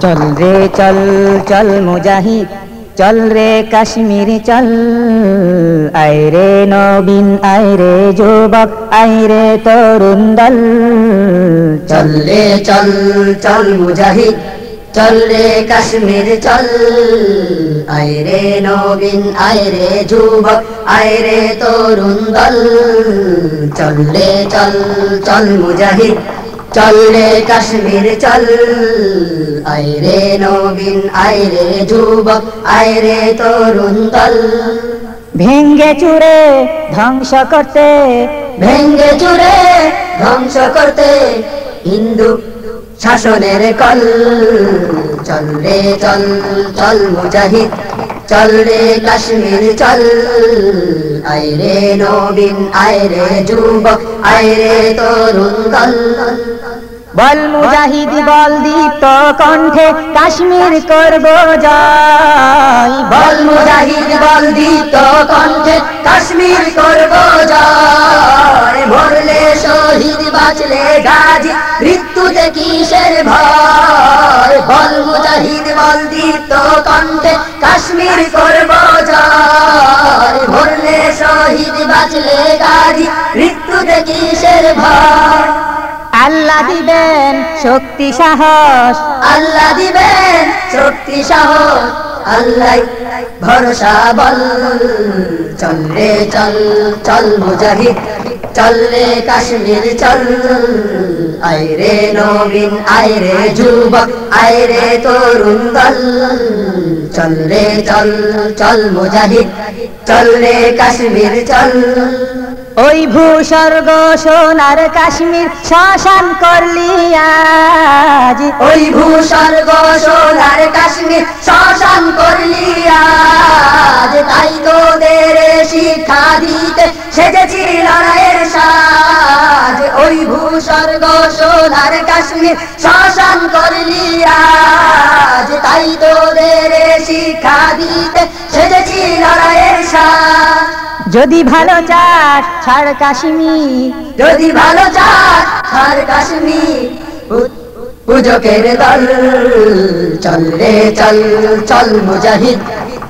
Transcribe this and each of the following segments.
চল রে চল চল মুজাহিদ চল রে কাশ্মীর, চল। আয় রে নবীন, আয় রে যুবক, আয় রে তরুণ দল। চল রে চল চল মুজাহিদ চল রে কাশ্মীর, চল। আয় রে নবীন আয় রে যুবক আয় রে তরুণ দল। চল রে চল চল মুজাহিদ চল রে কাশ্মীর চল। আয় রে নবীন আয় রে যুবক আয় রে তরুণ দল। ভেঙ্গে চুরে ধ্বংস করতে। ভেঙ্গে চুরে ধ্বংস করতে হিন্দু শাসনের কল। চল রে চল চল মুজাহিদ চল রে কাশ্মীর চল। আয় রে নবীন আয় রে যুবক আয় রে তরুণ দল। বল মুজাহিদ বল দীপ্ত কণ্ঠে কাশ্মীর করব জয়। বল মুজাহিদ বল দিত কণ্ঠে কাশ্মীর করব জয়। বাঁচলে গাজী মৃত্যুতে কিসের ভয়? বল মুজাহিদ বল দিত কণ্ঠে কাশ্মীর করব জয়। মরলে শহীদ বাঁচলে গাজী মৃত্যুতে কিসের ভয়? আল্লাহ দিবেন শক্তি সাহস। আল্লাহ দিবেন শক্তি সাহস। আল্লাহ ভরসা বল। চল রে চল চল মুজাহিদ। চল কাশ্মীর, চল। আইরে নবীন আইরে যুবক আইরে তরুণ দল। চল রে, চল চল মুজাহিদ, চল রে কাশ্মীর, চল। ওই ভূস্বর্গ সোনার কাশ্মীর শ্মশান করলি আজ। ওই ভূস্বর্গ সোনার কাশ্মীর শ্মশান করলি আজ। তাই তোদের শিক্ষা দিতে সেজেছি লড়াইয়ের সাজ। ওই ভূস্বর্গ সোনার কাশ্মীর শ্মশান করলি আজ। তাই তোদের শিক্ষা দিতে সেজেছি সাজ যদি ভালো চাস, ছাড় কাশ্মীর যদি ভালো চাস, ছাড় কাশ্মীর পূজকের দল, চল রে, চল চল মুজাহিদ।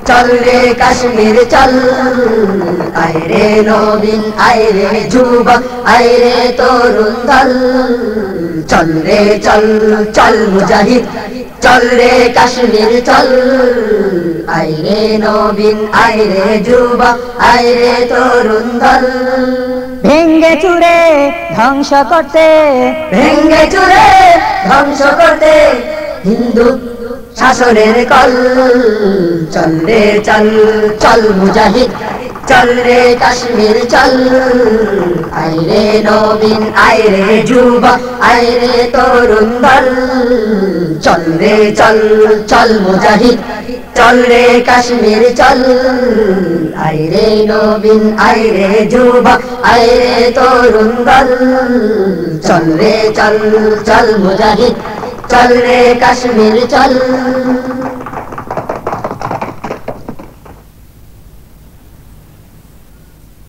চল রে কাশ্মীর, চল। আয় রে নবীন, আয় রে যুবক, আয় রে তরুণ দল। চল রে, চল চল মুজাহিদ। চল রে কাশ্মীর, চল। আয় রে নবীন আয় রে যুবক আয় রে তরুণ দল। ভেঙ্গে চুরে ধ্বংস করতে। ভেঙ্গে চুরে ধ্বংস করতে হিন্দু শাসনের কল। চল রে চল চল মুজাহিদ চল রে কাশ্মীর চল। আয় রে নবীন আয় রে যুবক আয় রে তরুণ দল। চল রে চল চল মুজাহিদ চল রে কাশ্মীর, চল। আই রে নবীন, আই রে যুবক, আই রে তরুণ দল। চল রে, চল চল মুজাহিদ, চল রে কাশ্মীর, চল।